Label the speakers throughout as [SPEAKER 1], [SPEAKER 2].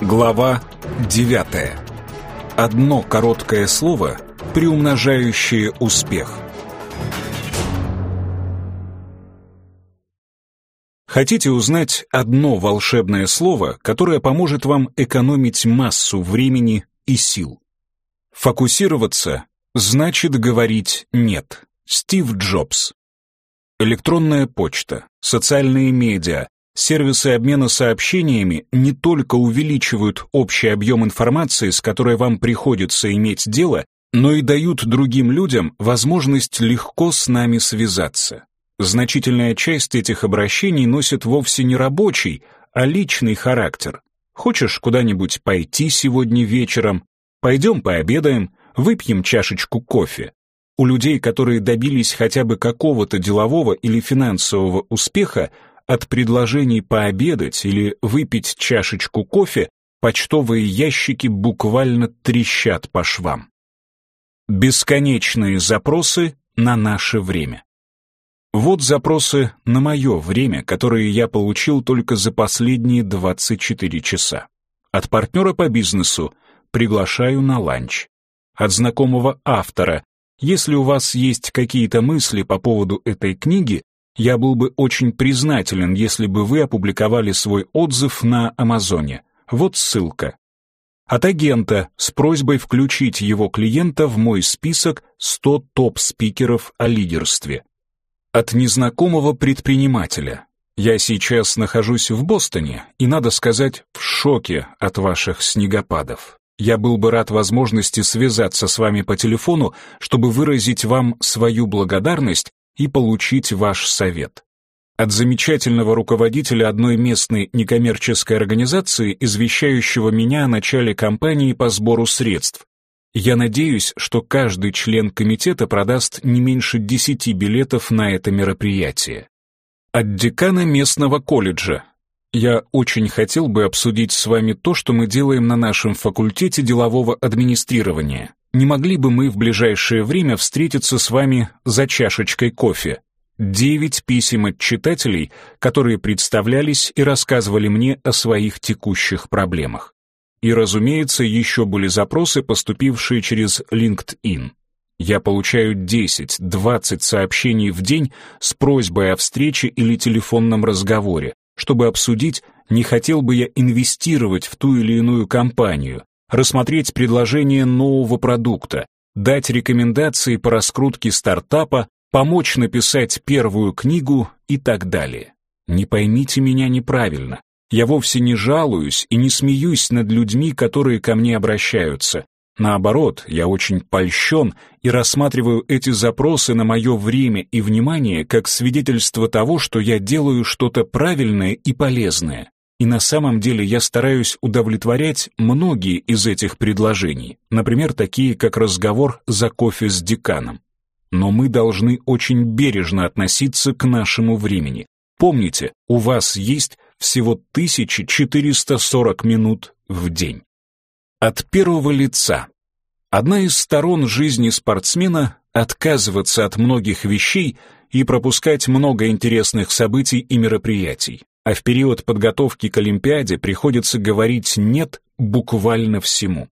[SPEAKER 1] Глава 9. Одно короткое слово, приумножающее успех. Хотите узнать одно волшебное слово, которое поможет вам экономить массу времени и сил? Фокусироваться значит говорить «нет». Стив Джобс. Электронная почта, социальные медиа, сервисы обмена сообщениями не только увеличивают общий объем информации, с которой вам приходится иметь дело, но и дают другим людям возможность легко с нами связаться. Значительная часть этих обращений носит вовсе не рабочий, а личный характер. Хочешь куда-нибудь пойти сегодня вечером? Пойдем пообедаем, выпьем чашечку кофе. У людей, которые добились хотя бы какого-то делового или финансового успеха, от предложений пообедать или выпить чашечку кофе почтовые ящики буквально трещат по швам. Бесконечные запросы на наше время. Вот запросы на мое время, которые я получил только за последние 24 часа. От партнера по бизнесу приглашаю на ланч. От знакомого автора если у вас есть какие-то мысли по поводу этой книги, я был бы очень признателен, если бы вы опубликовали свой отзыв на Амазоне. Вот ссылка. От агента с просьбой включить его клиента в мой список 100 топ-спикеров о лидерстве. От незнакомого предпринимателя. Я сейчас нахожусь в Бостоне и, надо сказать, в шоке от ваших снегопадов. Я был бы рад возможности связаться с вами по телефону, чтобы выразить вам свою благодарность и получить ваш совет. От замечательного руководителя одной местной некоммерческой организации, извещающего меня о начале кампании по сбору средств. Я надеюсь, что каждый член комитета продаст не меньше 10 билетов на это мероприятие. От декана местного колледжа, я очень хотел бы обсудить с вами то, что мы делаем на нашем факультете делового администрирования. Не могли бы мы в ближайшее время встретиться с вами за чашечкой кофе? Девять писем от читателей, которые представлялись и рассказывали мне о своих текущих проблемах. И, разумеется, еще были запросы, поступившие через LinkedIn. Я получаю 10-20 сообщений в день с просьбой о встрече или телефонном разговоре, чтобы обсудить, не хотел бы я инвестировать в ту или иную компанию, рассмотреть предложение нового продукта, дать рекомендации по раскрутке стартапа, помочь написать первую книгу и так далее. Не поймите меня неправильно. Я вовсе не жалуюсь и не смеюсь над людьми, которые ко мне обращаются. Наоборот, я очень польщен и рассматриваю эти запросы на мое время и внимание как свидетельство того, что я делаю что-то правильное и полезное. И на самом деле я стараюсь удовлетворять многие из этих предложений, например, такие как разговор за кофе с деканом. Но мы должны очень бережно относиться к нашему времени. Помните, у вас есть всего 1440 минут в день. От первого лица. Одна из сторон жизни спортсмена — отказываться от многих вещей и пропускать много интересных событий и мероприятий. А в период подготовки к Олимпиаде приходится говорить «нет» буквально всему.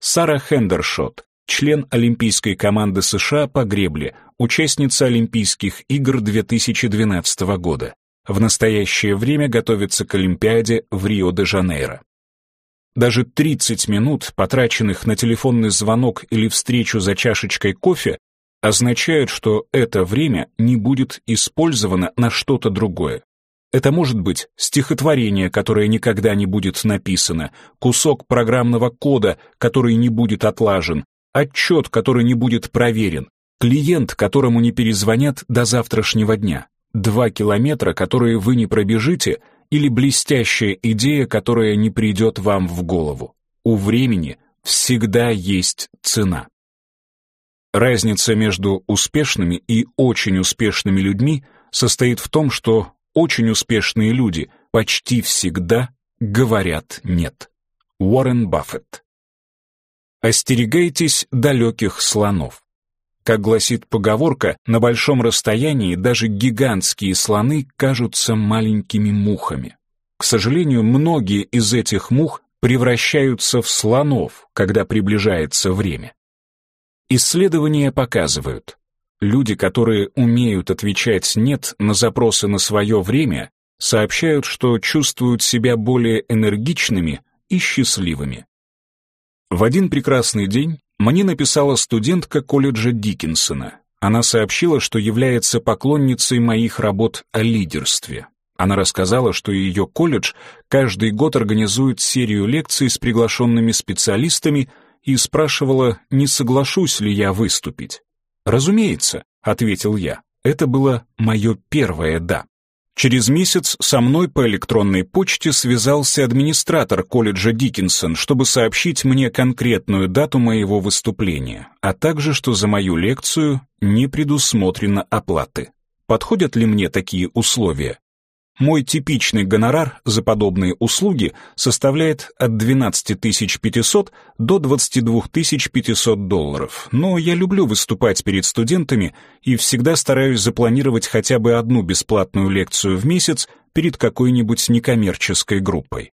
[SPEAKER 1] Сара Хендершот, член Олимпийской команды США по гребле, участница Олимпийских игр 2012 года. В настоящее время готовится к Олимпиаде в Рио-де-Жанейро. Даже 30 минут, потраченных на телефонный звонок или встречу за чашечкой кофе, означают, что это время не будет использовано на что-то другое. Это может быть стихотворение, которое никогда не будет написано, кусок программного кода, который не будет отлажен, отчет, который не будет проверен, клиент, которому не перезвонят до завтрашнего дня, два километра, которые вы не пробежите — или блестящая идея, которая не придет вам в голову. У времени всегда есть цена. Разница между успешными и очень успешными людьми состоит в том, что очень успешные люди почти всегда говорят «нет». Уоррен Баффет. Остерегайтесь далеких слонов. Как гласит поговорка, на большом расстоянии даже гигантские слоны кажутся маленькими мухами. К сожалению, многие из этих мух превращаются в слонов, когда приближается время. Исследования показывают, люди, которые умеют отвечать «нет» на запросы на свое время, сообщают, что чувствуют себя более энергичными и счастливыми. В один прекрасный день мне написала студентка колледжа Диккенсона. Она сообщила, что является поклонницей моих работ о лидерстве. Она рассказала, что ее колледж каждый год организует серию лекций с приглашенными специалистами и спрашивала, не соглашусь ли я выступить. «Разумеется», — ответил я, — «это было мое первое «да». Через месяц со мной по электронной почте связался администратор колледжа Диккенсон, чтобы сообщить мне конкретную дату моего выступления, а также, что за мою лекцию не предусмотрено оплаты. Подходят ли мне такие условия? Мой типичный гонорар за подобные услуги составляет от 12 500 до 22 500 долларов, но я люблю выступать перед студентами и всегда стараюсь запланировать хотя бы одну бесплатную лекцию в месяц перед какой-нибудь некоммерческой группой.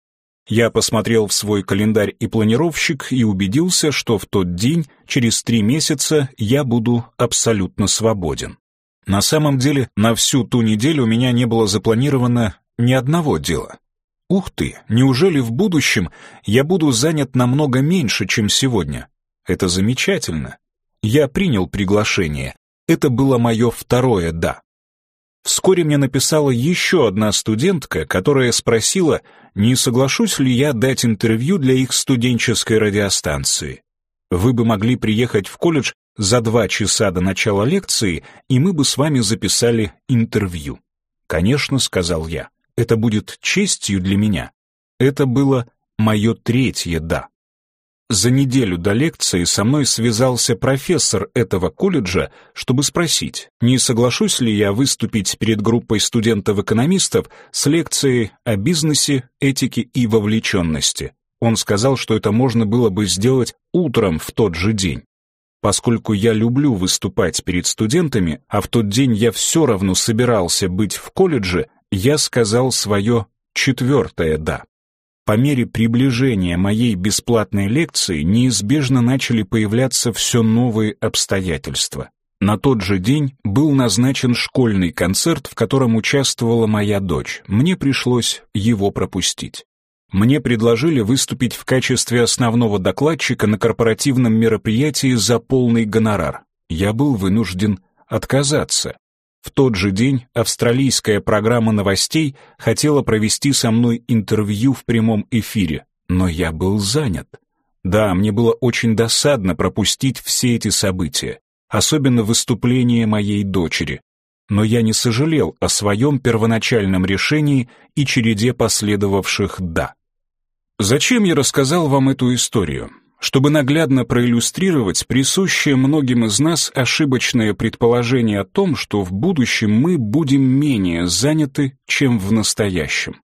[SPEAKER 1] Я посмотрел в свой календарь и планировщик и убедился, что в тот день, через три месяца, я буду абсолютно свободен. На самом деле, на всю ту неделю у меня не было запланировано ни одного дела. Ух ты, неужели в будущем я буду занят намного меньше, чем сегодня? Это замечательно. Я принял приглашение. Это было мое второе «да». Вскоре мне написала еще одна студентка, которая спросила, не соглашусь ли я дать интервью для их студенческой радиостанции. Вы бы могли приехать в колледж за два часа до начала лекции, и мы бы с вами записали интервью. Конечно, сказал я, это будет честью для меня. Это было мое третье «да». За неделю до лекции со мной связался профессор этого колледжа, чтобы спросить, не соглашусь ли я выступить перед группой студентов-экономистов с лекцией о бизнесе, этике и вовлеченности. Он сказал, что это можно было бы сделать утром в тот же день. Поскольку я люблю выступать перед студентами, а в тот день я все равно собирался быть в колледже, я сказал свое четвертое «да». По мере приближения моей бесплатной лекции неизбежно начали появляться все новые обстоятельства. На тот же день был назначен школьный концерт, в котором участвовала моя дочь. Мне пришлось его пропустить. Мне предложили выступить в качестве основного докладчика на корпоративном мероприятии за полный гонорар. Я был вынужден отказаться. В тот же день австралийская программа новостей хотела провести со мной интервью в прямом эфире, но я был занят. Да, мне было очень досадно пропустить все эти события, особенно выступление моей дочери. Но я не сожалел о своем первоначальном решении и череде последовавших «да». Зачем я рассказал вам эту историю? Чтобы наглядно проиллюстрировать присущее многим из нас ошибочное предположение о том, что в будущем мы будем менее заняты, чем в настоящем.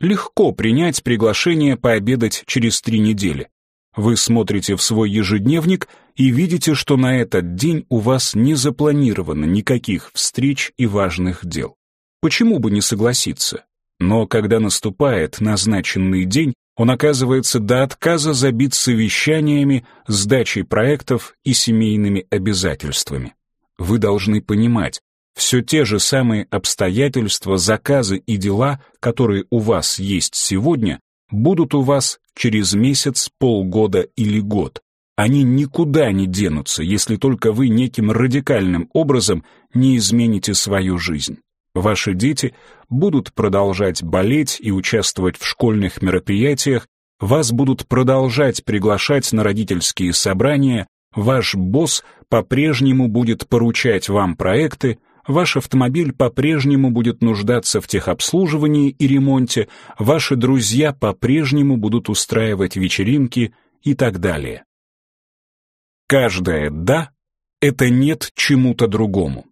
[SPEAKER 1] Легко принять приглашение пообедать через три недели. Вы смотрите в свой ежедневник и видите, что на этот день у вас не запланировано никаких встреч и важных дел. Почему бы не согласиться? Но когда наступает назначенный день, он оказывается до отказа забит совещаниями, сдачей проектов и семейными обязательствами. Вы должны понимать, все те же самые обстоятельства, заказы и дела, которые у вас есть сегодня, будут у вас через месяц, полгода или год. Они никуда не денутся, если только вы неким радикальным образом не измените свою жизнь. Ваши дети будут продолжать болеть и участвовать в школьных мероприятиях, вас будут продолжать приглашать на родительские собрания, ваш босс по-прежнему будет поручать вам проекты, ваш автомобиль по-прежнему будет нуждаться в техобслуживании и ремонте, ваши друзья по-прежнему будут устраивать вечеринки и так далее. Каждое «да» — это «нет» чему-то другому.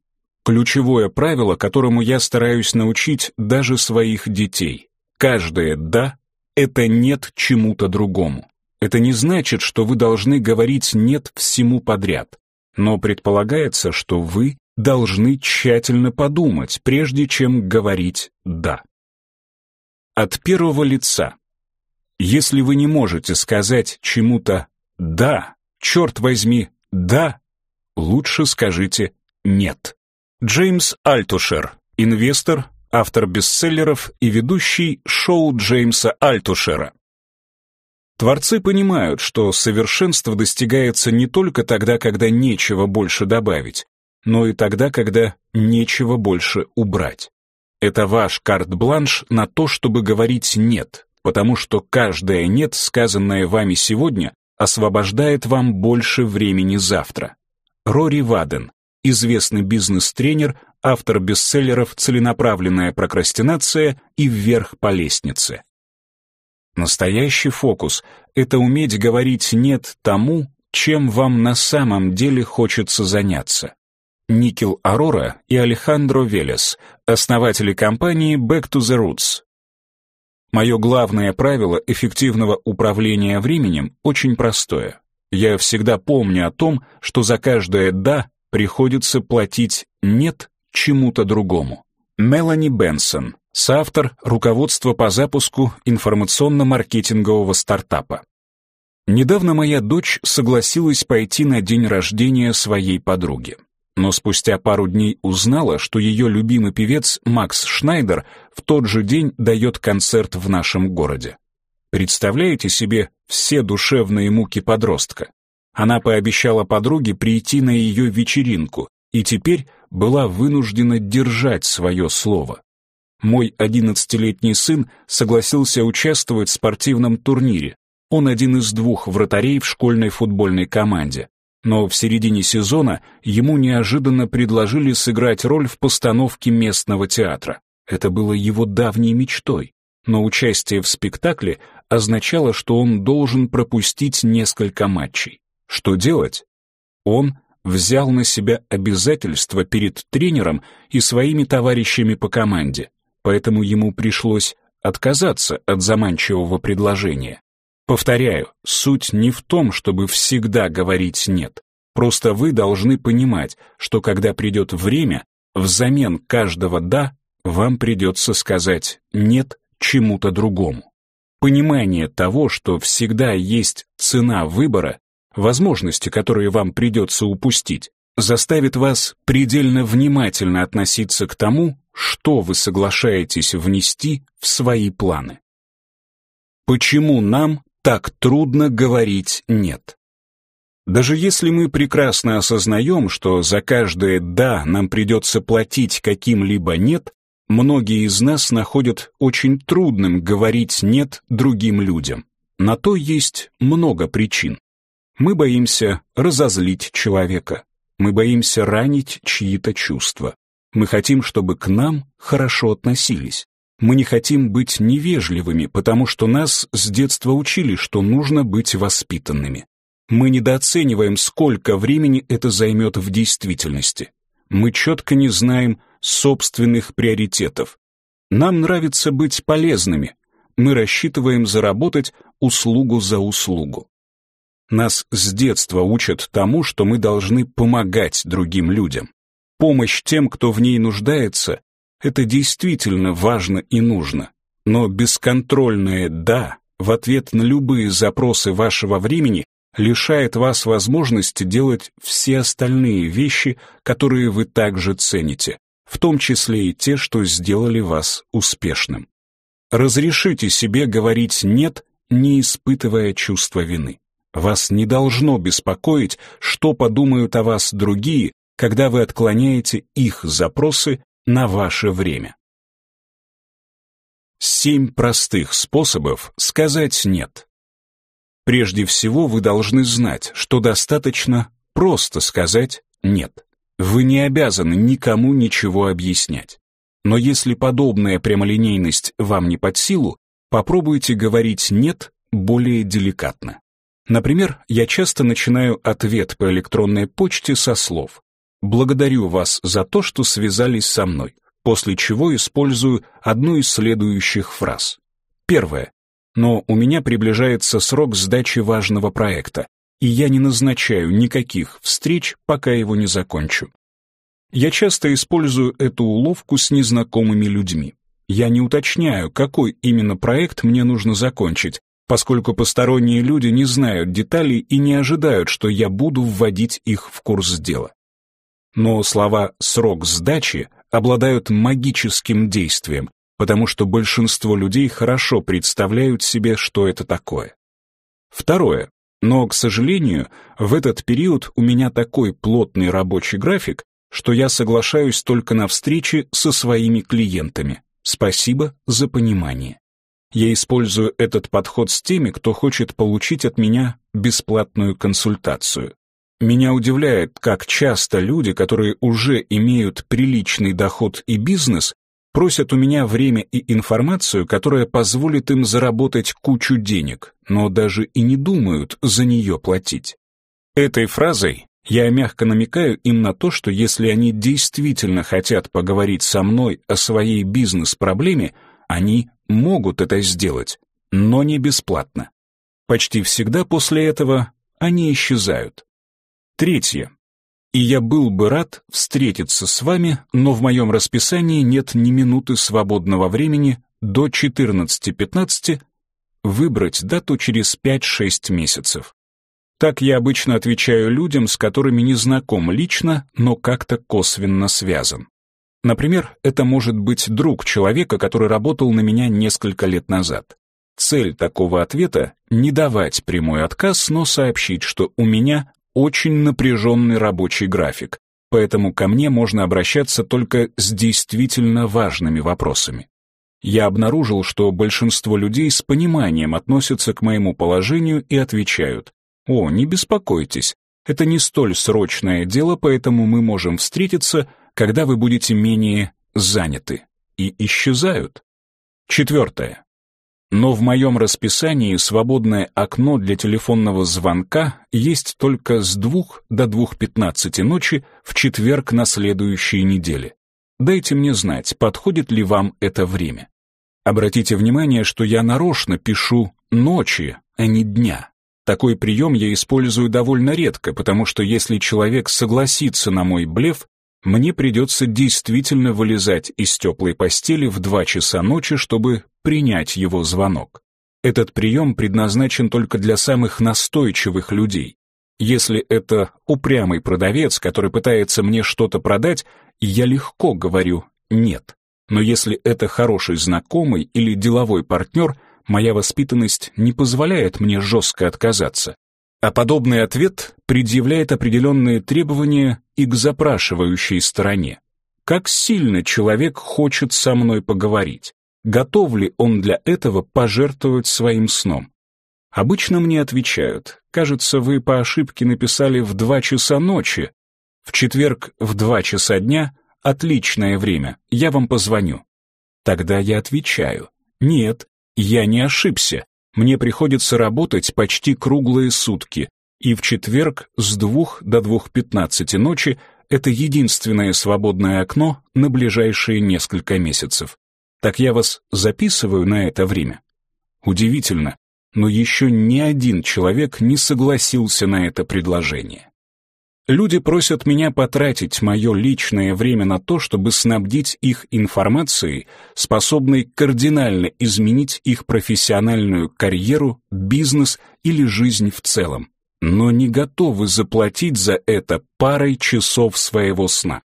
[SPEAKER 1] Ключевое правило, которому я стараюсь научить даже своих детей. Каждое «да» — это «нет» чему-то другому. Это не значит, что вы должны говорить «нет» всему подряд. но предполагается, что вы должны тщательно подумать, прежде чем говорить «да». От первого лица. Если вы не можете сказать чему-то «да», черт возьми, «да», лучше скажите «нет». Джеймс Альтушер, инвестор, автор бестселлеров и ведущий шоу Джеймса Альтушера. Творцы понимают, что совершенство достигается не только тогда, когда нечего больше добавить, но и тогда, когда нечего больше убрать. Это ваш карт-бланш на то, чтобы говорить «нет», потому что каждое «нет», сказанное вами сегодня, освобождает вам больше времени завтра. Рори Ваден, известный бизнес-тренер, автор бестселлеров «Целенаправленная прокрастинация» и «Вверх по лестнице». Настоящий фокус — это уметь говорить «нет» тому, чем вам на самом деле хочется заняться. Никел Арора и Алехандро Велес, основатели компании Back to the Roots. Мое главное правило эффективного управления временем очень простое. Я всегда помню о том, что за каждое «да» приходится платить «нет» чему-то другому. Мелани Бенсон, соавтор руководства по запуску информационно-маркетингового стартапа. Недавно моя дочь согласилась пойти на день рождения своей подруги. Но спустя пару дней узнала, что ее любимый певец Макс Шнайдер в тот же день дает концерт в нашем городе. Представляете себе все душевные муки подростка? Она пообещала подруге прийти на ее вечеринку и теперь была вынуждена держать свое слово. Мой одиннадцатилетний сын согласился участвовать в спортивном турнире. Он один из двух вратарей в школьной футбольной команде. Но в середине сезона ему неожиданно предложили сыграть роль в постановке местного театра. Это было его давней мечтой. Но участие в спектакле означало, что он должен пропустить несколько матчей. Что делать? Он взял на себя обязательства перед тренером и своими товарищами по команде поэтому ему пришлось отказаться от заманчивого предложения. Повторяю, суть не в том, чтобы всегда говорить «нет». Просто вы должны понимать, что когда придет время, взамен каждого «да» вам придется сказать «нет» чему-то другому. Понимание того, что всегда есть цена выбора, возможности, которые вам придется упустить, заставит вас предельно внимательно относиться к тому, что вы соглашаетесь внести в свои планы. Почему нам так трудно говорить «нет»? Даже если мы прекрасно осознаем, что за каждое «да» нам придется платить каким-либо «нет», многие из нас находят очень трудным говорить «нет» другим людям. На то есть много причин. Мы боимся разозлить человека. Мы боимся ранить чьи-то чувства. Мы хотим, чтобы к нам хорошо относились. Мы не хотим быть невежливыми, потому что нас с детства учили, что нужно быть воспитанными. Мы недооцениваем, сколько времени это займет в действительности. Мы четко не знаем собственных приоритетов. Нам нравится быть полезными. Мы рассчитываем заработать услугу за услугу. Нас с детства учат тому, что мы должны помогать другим людям. Помощь тем, кто в ней нуждается, это действительно важно и нужно. Но бесконтрольное «да» в ответ на любые запросы вашего времени лишает вас возможности делать все остальные вещи, которые вы также цените, в том числе и те, что сделали вас успешным. Разрешите себе говорить «нет», не испытывая чувства вины. Вас не должно беспокоить, что подумают о вас другие, когда вы отклоняете их запросы на ваше время. Семь простых способов сказать «нет». Прежде всего вы должны знать, что достаточно просто сказать «нет». Вы не обязаны никому ничего объяснять. Но если подобная прямолинейность вам не под силу, попробуйте говорить «нет» более деликатно. Например, я часто начинаю ответ по электронной почте со слов «Благодарю вас за то, что связались со мной», после чего использую одну из следующих фраз. Первое. Но у меня приближается срок сдачи важного проекта. и я не назначаю никаких встреч, пока его не закончу. Я часто использую эту уловку с незнакомыми людьми. Я не уточняю, какой именно проект мне нужно закончить, поскольку посторонние люди не знают деталей и не ожидают, что я буду вводить их в курс дела. Но слова «срок сдачи» обладают магическим действием, потому что большинство людей хорошо представляют себе, что это такое. Второе. Но, к сожалению, в этот период у меня такой плотный рабочий график, что я соглашаюсь только на встречи со своими клиентами. Спасибо за понимание. Я использую этот подход с теми, кто хочет получить от меня бесплатную консультацию. Меня удивляет, как часто люди, которые уже имеют приличный доход и бизнес, просят у меня время и информацию, которая позволит им заработать кучу денег, но даже и не думают за нее платить. Этой фразой я мягко намекаю им на то, что если они действительно хотят поговорить со мной о своей бизнес-проблеме, они могут это сделать, но не бесплатно. Почти всегда после этого они исчезают. Третье. И я был бы рад встретиться с вами, но в моем расписании нет ни минуты свободного времени до 14.15 выбрать дату через 5-6 месяцев. Так я обычно отвечаю людям, с которыми не знаком лично, но как-то косвенно связан. Например, это может быть друг человека, который работал на меня несколько лет назад. Цель такого ответа — не давать прямой отказ, но сообщить, что у меня очень напряженный рабочий график, поэтому ко мне можно обращаться только с действительно важными вопросами. Я обнаружил, что большинство людей с пониманием относятся к моему положению и отвечают, «О, не беспокойтесь, это не столь срочное дело, поэтому мы можем встретиться, когда вы будете менее заняты». И исчезают. Четвертое. Но в моем расписании свободное окно для телефонного звонка есть только с 2 до 2.15 ночи в четверг на следующей неделе. Дайте мне знать, подходит ли вам это время. Обратите внимание, что я нарочно пишу «ночи», а не «дня». Такой прием я использую довольно редко, потому что если человек согласится на мой блеф, мне придется действительно вылезать из теплой постели в 2 часа ночи, чтобы принять его звонок. Этот прием предназначен только для самых настойчивых людей. Если это упрямый продавец, который пытается мне что-то продать, я легко говорю «нет». Но если это хороший знакомый или деловой партнер, моя воспитанность не позволяет мне жестко отказаться. А подобный ответ предъявляет определенные требования и к запрашивающей стороне. Как сильно человек хочет со мной поговорить? готов ли он для этого пожертвовать своим сном. Обычно мне отвечают, кажется, вы по ошибке написали в два часа ночи. В четверг в два часа дня отличное время, я вам позвоню. Тогда я отвечаю, нет, я не ошибся, мне приходится работать почти круглые сутки, и в четверг с двух до двух пятнадцати ночи это единственное свободное окно на ближайшие несколько месяцев. Так я вас записываю на это время. Удивительно, но еще ни один человек не согласился на это предложение. Люди просят меня потратить мое личное время на то, чтобы снабдить их информацией, способной кардинально изменить их профессиональную карьеру, бизнес или жизнь в целом, но не готовы заплатить за это парой часов своего сна.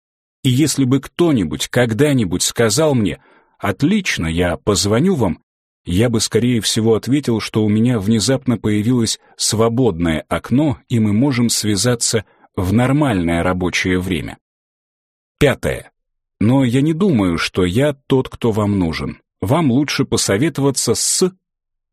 [SPEAKER 1] И если бы кто-нибудь когда-нибудь сказал мне – «Отлично, я позвоню вам», я бы, скорее всего, ответил, что у меня внезапно появилось свободное окно, и мы можем связаться в нормальное рабочее время. Пятое. Но я не думаю, что я тот, кто вам нужен. Вам лучше посоветоваться с...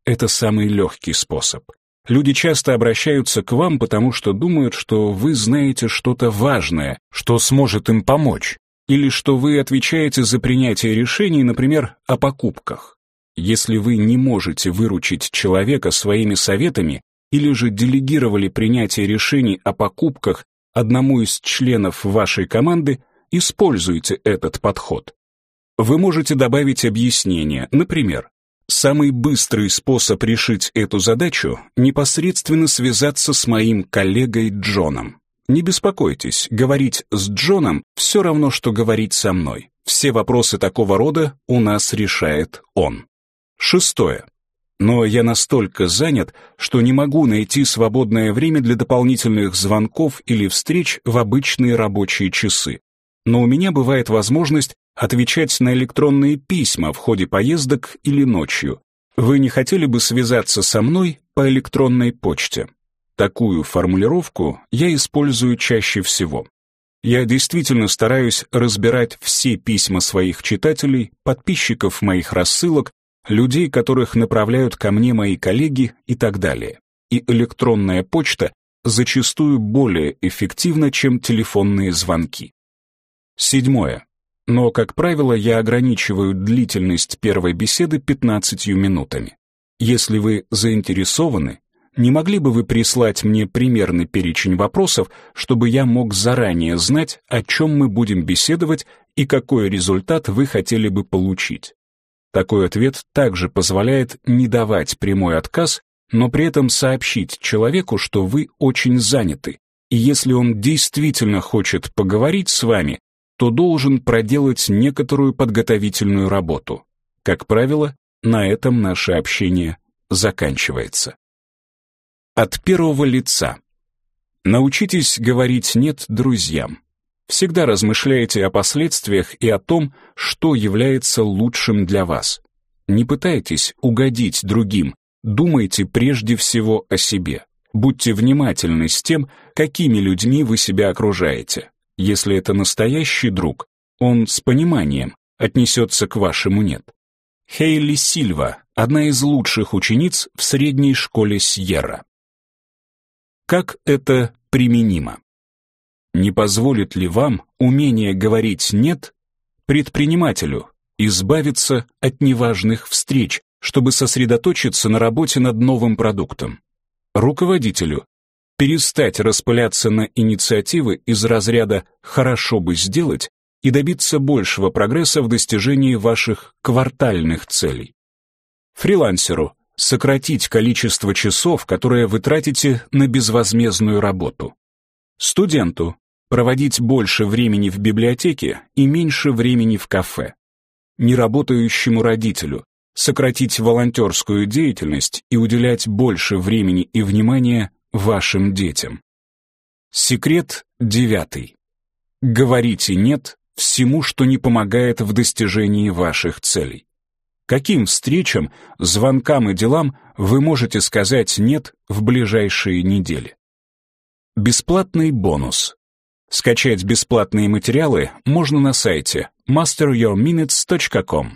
[SPEAKER 1] Это самый легкий способ. Люди часто обращаются к вам, потому что думают, что вы знаете что-то важное, что сможет им помочь или что вы отвечаете за принятие решений, например, о покупках. Если вы не можете выручить человека своими советами или же делегировали принятие решений о покупках одному из членов вашей команды, используйте этот подход. Вы можете добавить объяснение, например, Самый быстрый способ решить эту задачу — непосредственно связаться с моим коллегой Джоном. Не беспокойтесь, говорить с Джоном все равно, что говорить со мной. Все вопросы такого рода у нас решает он. Шестое. Но я настолько занят, что не могу найти свободное время для дополнительных звонков или встреч в обычные рабочие часы. Но у меня бывает возможность отвечать на электронные письма в ходе поездок или ночью. Вы не хотели бы связаться со мной по электронной почте? Такую формулировку я использую чаще всего. Я действительно стараюсь разбирать все письма своих читателей, подписчиков моих рассылок, людей, которых направляют ко мне мои коллеги и так далее. И электронная почта зачастую более эффективна, чем телефонные звонки. Седьмое. Но, как правило, я ограничиваю длительность первой беседы 15 минутами. Если вы заинтересованы, не могли бы вы прислать мне примерный перечень вопросов, чтобы я мог заранее знать, о чем мы будем беседовать и какой результат вы хотели бы получить? Такой ответ также позволяет не давать прямой отказ, но при этом сообщить человеку, что вы очень заняты, и если он действительно хочет поговорить с вами, то должен проделать некоторую подготовительную работу. Как правило, на этом наше общение заканчивается. От первого лица. Научитесь говорить «нет» друзьям. Всегда размышляйте о последствиях и о том, что является лучшим для вас. Не пытайтесь угодить другим, думайте прежде всего о себе. Будьте внимательны с тем, какими людьми вы себя окружаете. Если это настоящий друг, он с пониманием отнесется к вашему «нет». Хейли Сильва, одна из лучших учениц в средней школе Сьерра. Как это применимо? Не позволит ли вам умение говорить «нет» предпринимателю избавиться от неважных встреч, чтобы сосредоточиться на работе над новым продуктом? Руководителю перестать распыляться на инициативы из разряда «хорошо бы сделать» и добиться большего прогресса в достижении ваших квартальных целей. Фрилансеру сократить количество часов, которые вы тратите на безвозмездную работу. Студенту проводить больше времени в библиотеке и меньше времени в кафе. Неработающему родителю сократить волонтерскую деятельность и уделять больше времени и внимания вашим детям. Секрет девятый. Говорите «нет» всему, что не помогает в достижении ваших целей. Каким встречам, звонкам и делам вы можете сказать «нет» в ближайшие недели? Бесплатный бонус. Скачать бесплатные материалы можно на сайте masteryourminutes.com.